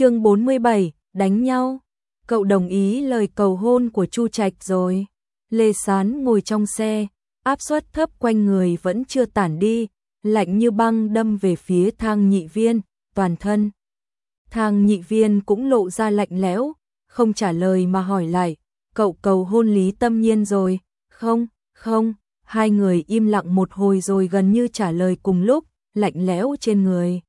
chương 47, đánh nhau. Cậu đồng ý lời cầu hôn của Chu Trạch rồi. Lê Sán ngồi trong xe, áp suất thấp quanh người vẫn chưa tản đi, lạnh như băng đâm về phía thang nhị viên, toàn thân. Thang nhị viên cũng lộ ra lạnh lẽo, không trả lời mà hỏi lại, cậu cầu hôn Lý Tâm Nhiên rồi, không, không, hai người im lặng một hồi rồi gần như trả lời cùng lúc, lạnh lẽo trên người.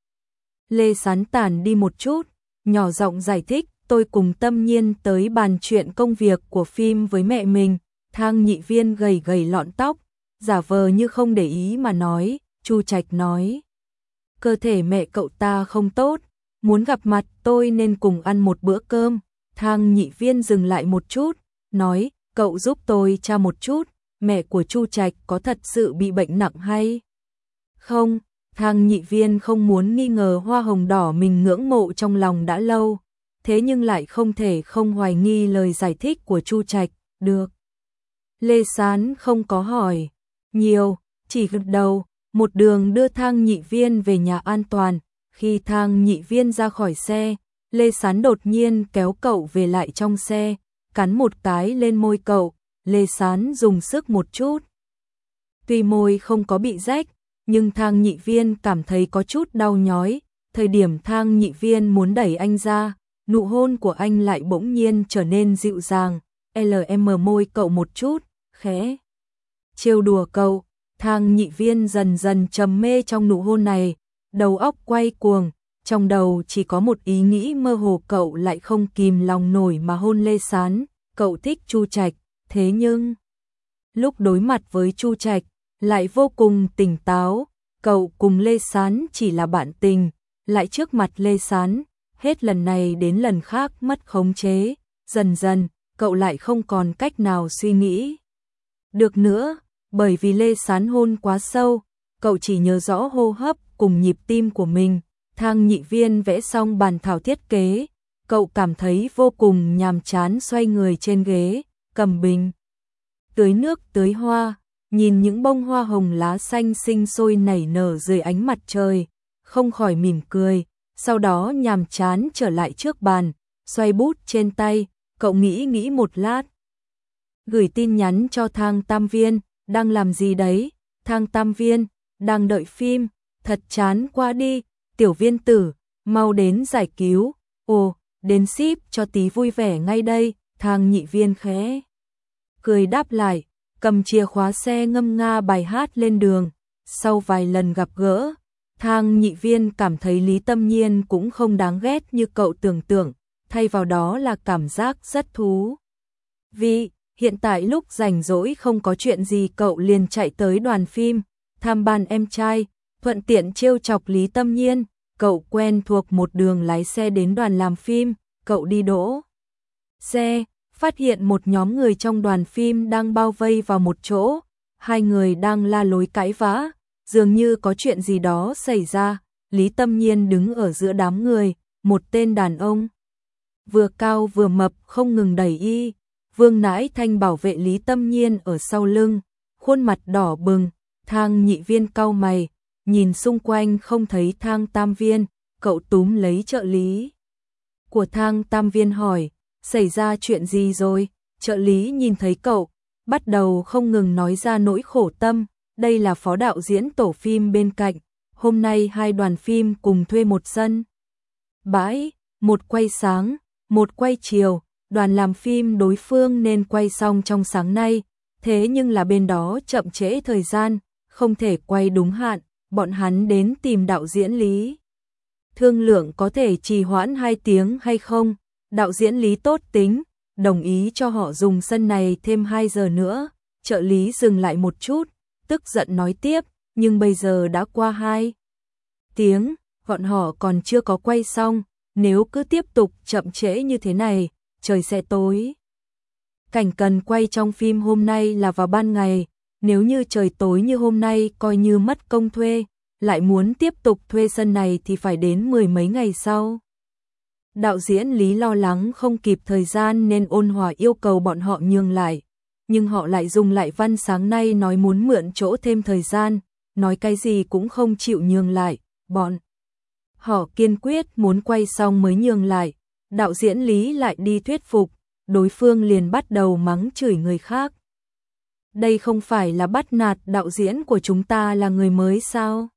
Lê Sán tản đi một chút, nhỏ giọng giải thích, tôi cùng Tâm Nhiên tới bàn chuyện công việc của phim với mẹ mình, thang nhị viên gầy gầy lọn tóc, giả vờ như không để ý mà nói, Chu Trạch nói. Cơ thể mẹ cậu ta không tốt, muốn gặp mặt tôi nên cùng ăn một bữa cơm. Thang nhị viên dừng lại một chút, nói, cậu giúp tôi tra một chút, mẹ của Chu Trạch có thật sự bị bệnh nặng hay không? Thang nhị viên không muốn nghi ngờ hoa hồng đỏ mình ngưỡng mộ trong lòng đã lâu, thế nhưng lại không thể không hoài nghi lời giải thích của Chu Trạch, được. Lê Sán không có hỏi nhiều, chỉ gật đầu, một đường đưa thang nhị viên về nhà an toàn. Khi thang nhị viên ra khỏi xe, Lê Sán đột nhiên kéo cậu về lại trong xe, cắn một cái lên môi cậu, Lê Sán dùng sức một chút. Tuy môi không có bị rách, nhưng thang nhị viên cảm thấy có chút đau nhói, thời điểm thang nhị viên muốn đẩy anh ra, nụ hôn của anh lại bỗng nhiên trở nên dịu dàng, LM môi cậu một chút, khẽ. Trêu đùa cậu, thang nhị viên dần dần trầm mê trong nụ hôn này, đầu óc quay cuồng, trong đầu chỉ có một ý nghĩ mơ hồ cậu lại không kìm lòng nổi mà hôn Lê Sán, cậu thích Chu Trạch, thế nhưng lúc đối mặt với Chu Trạch lại vô cùng tỉnh táo, cậu cùng Lê Sán chỉ là bạn tình, lại trước mặt Lê Sán, hết lần này đến lần khác mất khống chế, dần dần, cậu lại không còn cách nào suy nghĩ. Được nữa, bởi vì Lê Sán hôn quá sâu, cậu chỉ nhớ rõ hô hấp cùng nhịp tim của mình, thang nhị viên vẽ xong bàn thảo thiết kế, cậu cảm thấy vô cùng nhàm chán xoay người trên ghế, cầm bình. Tưới nước tưới hoa, nhìn những bông hoa hồng lá xanh sinh sôi nảy nở dưới ánh mặt trời, không khỏi mỉm cười, sau đó nhàm chán trở lại trước bàn, xoay bút trên tay, cậu nghĩ nghĩ một lát. Gửi tin nhắn cho thang tam viên, đang làm gì đấy, thang tam viên, đang đợi phim, thật chán qua đi, tiểu viên tử, mau đến giải cứu, ồ, đến ship cho tí vui vẻ ngay đây, thang nhị viên khẽ. Cười đáp lại, cầm chìa khóa xe ngâm nga bài hát lên đường, sau vài lần gặp gỡ, thang nhị viên cảm thấy Lý Tâm Nhiên cũng không đáng ghét như cậu tưởng tượng, thay vào đó là cảm giác rất thú. Vì, hiện tại lúc rảnh rỗi không có chuyện gì cậu liền chạy tới đoàn phim, tham ban em trai, thuận tiện trêu chọc Lý Tâm Nhiên, cậu quen thuộc một đường lái xe đến đoàn làm phim, cậu đi đỗ. Xe, phát hiện một nhóm người trong đoàn phim đang bao vây vào một chỗ, hai người đang la lối cãi vã, dường như có chuyện gì đó xảy ra, Lý Tâm Nhiên đứng ở giữa đám người, một tên đàn ông. Vừa cao vừa mập không ngừng đẩy y, vương nãi thanh bảo vệ Lý Tâm Nhiên ở sau lưng, khuôn mặt đỏ bừng, thang nhị viên cau mày, nhìn xung quanh không thấy thang tam viên, cậu túm lấy trợ lý. Của thang tam viên hỏi, xảy ra chuyện gì rồi? Trợ lý nhìn thấy cậu, bắt đầu không ngừng nói ra nỗi khổ tâm, đây là phó đạo diễn tổ phim bên cạnh, hôm nay hai đoàn phim cùng thuê một sân. Bãi, một quay sáng, một quay chiều, đoàn làm phim đối phương nên quay xong trong sáng nay, thế nhưng là bên đó chậm trễ thời gian, không thể quay đúng hạn, bọn hắn đến tìm đạo diễn Lý. Thương lượng có thể trì hoãn 2 tiếng hay không, đạo diễn Lý tốt tính, đồng ý cho họ dùng sân này thêm 2 giờ nữa, trợ lý dừng lại một chút, tức giận nói tiếp, nhưng bây giờ đã qua 2 tiếng, bọn họ còn chưa có quay xong, nếu cứ tiếp tục chậm trễ như thế này, trời sẽ tối. Cảnh cần quay trong phim hôm nay là vào ban ngày, nếu như trời tối như hôm nay coi như mất công thuê, lại muốn tiếp tục thuê sân này thì phải đến mười mấy ngày sau. Đạo diễn Lý lo lắng không kịp thời gian nên ôn hòa yêu cầu bọn họ nhường lại, nhưng họ lại dùng lại văn sáng nay nói muốn mượn chỗ thêm thời gian, nói cái gì cũng không chịu nhường lại, bọn Họ kiên quyết muốn quay xong mới nhường lại, đạo diễn Lý lại đi thuyết phục, đối phương liền bắt đầu mắng chửi người khác. Đây không phải là bắt nạt đạo diễn của chúng ta là người mới sao?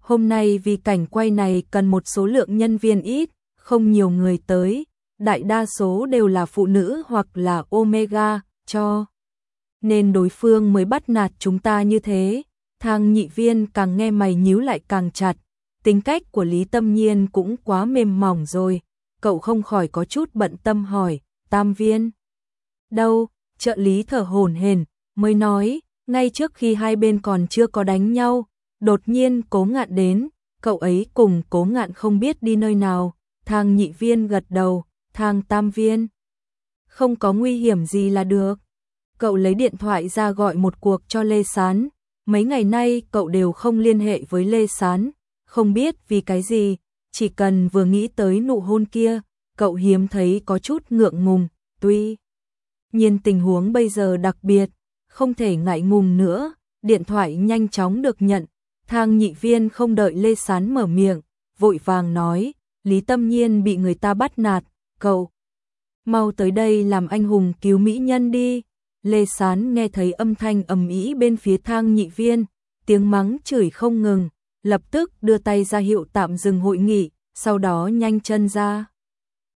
Hôm nay vì cảnh quay này cần một số lượng nhân viên ít, không nhiều người tới, đại đa số đều là phụ nữ hoặc là Omega, cho. Nên đối phương mới bắt nạt chúng ta như thế, thang nhị viên càng nghe mày nhíu lại càng chặt, tính cách của Lý Tâm Nhiên cũng quá mềm mỏng rồi, cậu không khỏi có chút bận tâm hỏi, tam viên. Đâu, trợ lý thở hổn hển mới nói, ngay trước khi hai bên còn chưa có đánh nhau, đột nhiên cố ngạn đến, cậu ấy cùng cố ngạn không biết đi nơi nào, thang nhị viên gật đầu, thang tam viên. Không có nguy hiểm gì là được. Cậu lấy điện thoại ra gọi một cuộc cho Lê Sán, mấy ngày nay cậu đều không liên hệ với Lê Sán, không biết vì cái gì, chỉ cần vừa nghĩ tới nụ hôn kia, cậu hiếm thấy có chút ngượng ngùng, tuy. Nhiên tình huống bây giờ đặc biệt, không thể ngại ngùng nữa, điện thoại nhanh chóng được nhận, thang nhị viên không đợi Lê Sán mở miệng, vội vàng nói, Lý Tâm Nhiên bị người ta bắt nạt, cậu. Mau tới đây làm anh hùng cứu mỹ nhân đi. Lê Sán nghe thấy âm thanh ầm ĩ bên phía thang nhị viên, tiếng mắng chửi không ngừng, lập tức đưa tay ra hiệu tạm dừng hội nghị, sau đó nhanh chân ra.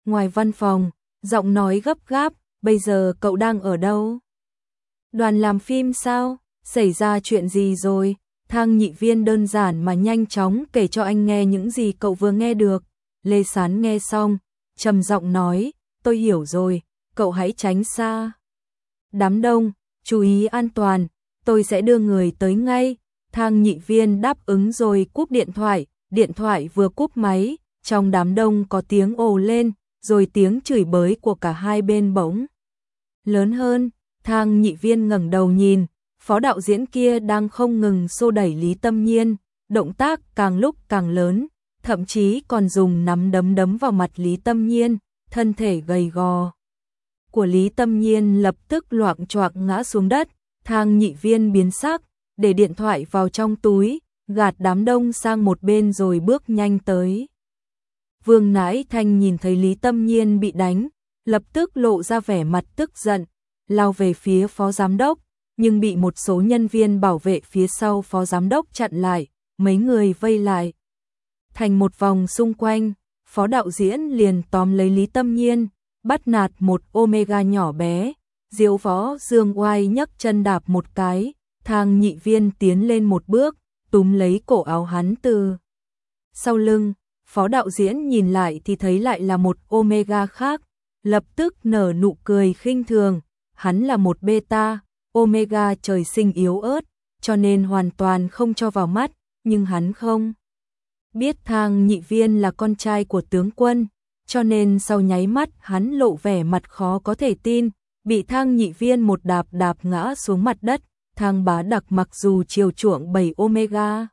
Ngoài văn phòng, giọng nói gấp gáp, bây giờ cậu đang ở đâu? Đoàn làm phim sao? Xảy ra chuyện gì rồi? Thang nhị viên đơn giản mà nhanh chóng kể cho anh nghe những gì cậu vừa nghe được. Lê Sán nghe xong, trầm giọng nói, tôi hiểu rồi, cậu hãy tránh xa. Đám đông, chú ý an toàn, tôi sẽ đưa người tới ngay. Thang nhị viên đáp ứng rồi cúp điện thoại, điện thoại vừa cúp máy, trong đám đông có tiếng ồ lên, rồi tiếng chửi bới của cả hai bên bỗng. Lớn hơn, thang nhị viên ngẩng đầu nhìn, phó đạo diễn kia đang không ngừng xô đẩy Lý Tâm Nhiên, động tác càng lúc càng lớn, thậm chí còn dùng nắm đấm đấm vào mặt Lý Tâm Nhiên, thân thể gầy gò. Của Lý Tâm Nhiên lập tức loạn choạng ngã xuống đất, thang nhị viên biến sắc, để điện thoại vào trong túi, gạt đám đông sang một bên rồi bước nhanh tới. Vương Nãi Thanh nhìn thấy Lý Tâm Nhiên bị đánh, lập tức lộ ra vẻ mặt tức giận, lao về phía phó giám đốc, nhưng bị một số nhân viên bảo vệ phía sau phó giám đốc chặn lại, mấy người vây lại. Thành một vòng xung quanh, phó đạo diễn liền tóm lấy Lý Tâm Nhiên, bắt nạt một omega nhỏ bé, diêu phó dương oai nhấc chân đạp một cái, thang nhị viên tiến lên một bước, túm lấy cổ áo hắn từ sau lưng, phó đạo diễn nhìn lại thì thấy lại là một omega khác, lập tức nở nụ cười khinh thường, hắn là một beta, omega trời sinh yếu ớt, cho nên hoàn toàn không cho vào mắt, nhưng hắn không. Biết thang nhị viên là con trai của tướng quân, cho nên sau nháy mắt hắn lộ vẻ mặt khó có thể tin, bị thang nhị viên một đạp đạp ngã xuống mặt đất, thang bá đặc mặc dù chiều chuộng 7 omega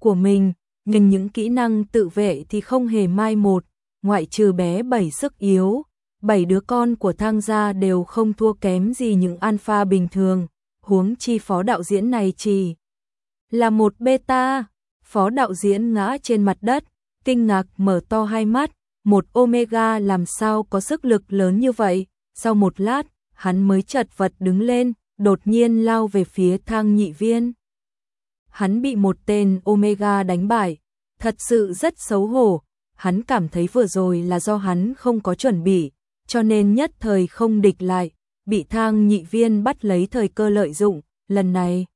của mình, nhưng những kỹ năng tự vệ thì không hề mai một, ngoại trừ bé bảy sức yếu, bảy đứa con của thang gia đều không thua kém gì những alpha bình thường, huống chi phó đạo diễn này chỉ là một beta. Phó đạo diễn ngã trên mặt đất, kinh ngạc mở to hai mắt, một omega làm sao có sức lực lớn như vậy, sau một lát, hắn mới chật vật đứng lên, đột nhiên lao về phía thang nhị viên. Hắn bị một tên omega đánh bại, thật sự rất xấu hổ, hắn cảm thấy vừa rồi là do hắn không có chuẩn bị, cho nên nhất thời không địch lại, bị thang nhị viên bắt lấy thời cơ lợi dụng, lần này.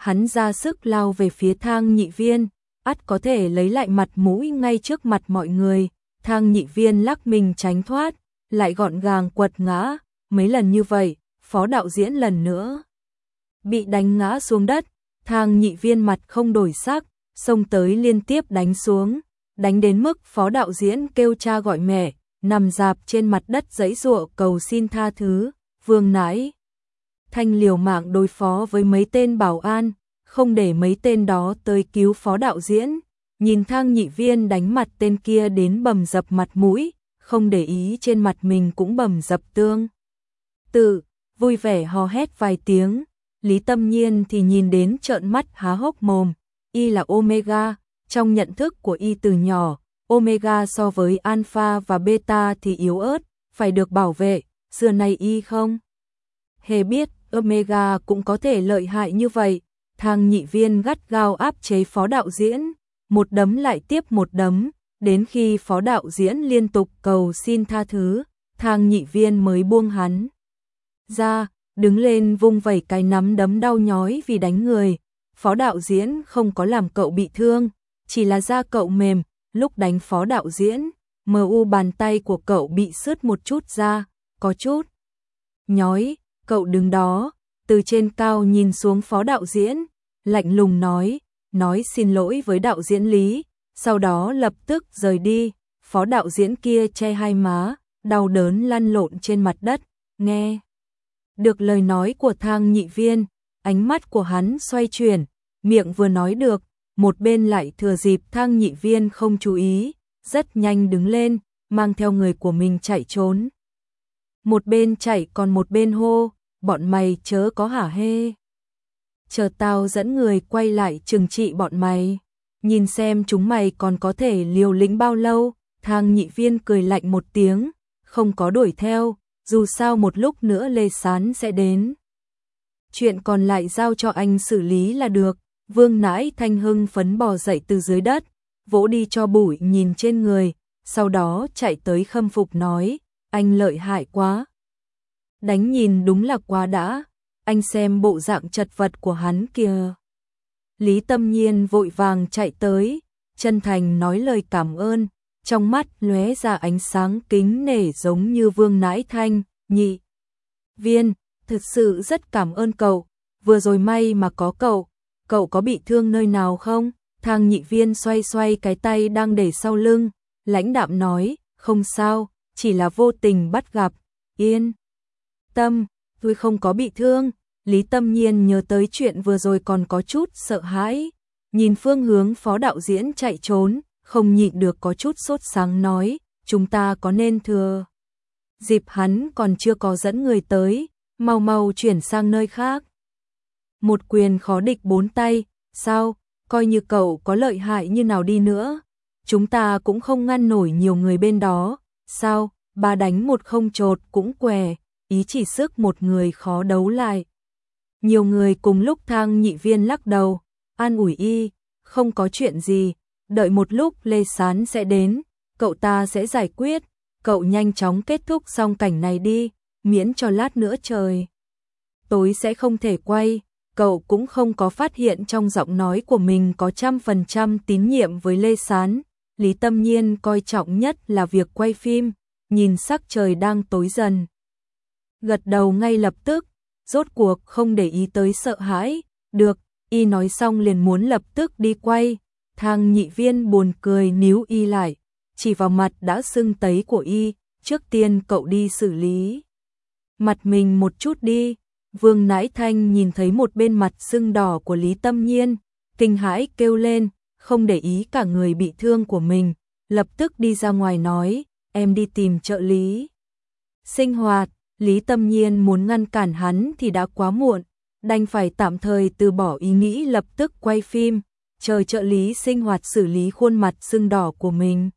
Hắn ra sức lao về phía thang nhị viên, ắt có thể lấy lại mặt mũi ngay trước mặt mọi người, thang nhị viên lắc mình tránh thoát, lại gọn gàng quật ngã, mấy lần như vậy, phó đạo diễn lần nữa. Bị đánh ngã xuống đất, thang nhị viên mặt không đổi sắc, xông tới liên tiếp đánh xuống, đánh đến mức phó đạo diễn kêu cha gọi mẹ, nằm dạp trên mặt đất giấy rụa cầu xin tha thứ, vương nãi. Thanh liều mạng đối phó với mấy tên bảo an, không để mấy tên đó tới cứu phó đạo diễn, nhìn thang nhị viên đánh mặt tên kia đến bầm dập mặt mũi, không để ý trên mặt mình cũng bầm dập tương. Tự, vui vẻ hò hét vài tiếng, Lý Tâm Nhiên thì nhìn đến trợn mắt há hốc mồm, y là Omega, Trong nhận thức của y từ nhỏ, omega so với alpha và beta thì yếu ớt, phải được bảo vệ, xưa nay y không? Hề biết, omega cũng có thể lợi hại như vậy, thang nhị viên gắt gao áp chế phó đạo diễn, một đấm lại tiếp một đấm, đến khi phó đạo diễn liên tục cầu xin tha thứ, thang nhị viên mới buông hắn. Ra, đứng lên vung vẩy cái nắm đấm đau nhói vì đánh người, phó đạo diễn không có làm cậu bị thương, chỉ là da cậu mềm, lúc đánh phó đạo diễn, mờ u bàn tay của cậu bị sứt một chút ra, có chút nhói, cậu đứng đó, từ trên cao nhìn xuống phó đạo diễn, lạnh lùng nói, nói xin lỗi với đạo diễn Lý, sau đó lập tức rời đi, phó đạo diễn kia che hai má, đau đớn lăn lộn trên mặt đất, nghe. Được lời nói của thang nhị viên, ánh mắt của hắn xoay chuyển, miệng vừa nói được, một bên lại thừa dịp thang nhị viên không chú ý, rất nhanh đứng lên, mang theo người của mình chạy trốn. Một bên chạy còn một bên hô, bọn mày chớ có hả hê. Chờ tao dẫn người quay lại trừng trị bọn mày, nhìn xem chúng mày còn có thể liều lĩnh bao lâu, thang nhị viên cười lạnh một tiếng, không có đuổi theo, dù sao một lúc nữa Lê Sán sẽ đến. Chuyện còn lại giao cho anh xử lý là được, vương nãi thanh hưng phấn bò dậy từ dưới đất, vỗ đi cho bụi nhìn trên người, sau đó chạy tới khâm phục nói, anh lợi hại quá. Đánh nhìn đúng là quá đã, anh xem bộ dạng chật vật của hắn kia. Lý Tâm Nhiên vội vàng chạy tới, chân thành nói lời cảm ơn, trong mắt lóe ra ánh sáng kính nể giống như vương nãi thanh, nhị. Viên, thực sự rất cảm ơn cậu, vừa rồi may mà có cậu, cậu có bị thương nơi nào không? Thang nhị viên xoay xoay cái tay đang để sau lưng, lãnh đạm nói, không sao, chỉ là vô tình bắt gặp, yên. Tâm, tôi không có bị thương, Lý Tâm Nhiên nhớ tới chuyện vừa rồi còn có chút sợ hãi, nhìn phương hướng phó đạo diễn chạy trốn, không nhịn được có chút sốt sáng nói, chúng ta có nên thừa. Dịp hắn còn chưa có dẫn người tới, mau mau chuyển sang nơi khác. Một quyền khó địch bốn tay, sao, coi như cậu có lợi hại như nào đi nữa, chúng ta cũng không ngăn nổi nhiều người bên đó, sao, ba đánh một không trột cũng què, ý chỉ sức một người khó đấu lại. Nhiều người cùng lúc thang nhị viên lắc đầu, an ủi y, không có chuyện gì, đợi một lúc Lê Sán sẽ đến, cậu ta sẽ giải quyết, cậu nhanh chóng kết thúc xong cảnh này đi, miễn cho lát nữa trời. Tối sẽ không thể quay, cậu cũng không có phát hiện trong giọng nói của mình có trăm phần trăm tín nhiệm với Lê Sán. Lý Tâm Nhiên coi trọng nhất là việc quay phim, nhìn sắc trời đang tối dần. Gật đầu ngay lập tức, rốt cuộc không để ý tới sợ hãi, được, y nói xong liền muốn lập tức đi quay, thang nhị viên buồn cười níu y lại, chỉ vào mặt đã sưng tấy của y, trước tiên cậu đi xử lý. Mặt mình một chút đi, vương nãi thanh nhìn thấy một bên mặt sưng đỏ của Lý Tâm Nhiên, kinh hãi kêu lên, không để ý cả người bị thương của mình, lập tức đi ra ngoài nói, em đi tìm trợ lý. Sinh hoạt, Lý Tâm Nhiên muốn ngăn cản hắn thì đã quá muộn, đành phải tạm thời từ bỏ ý nghĩ lập tức quay phim, chờ trợ lý sinh hoạt xử lý khuôn mặt sưng đỏ của mình.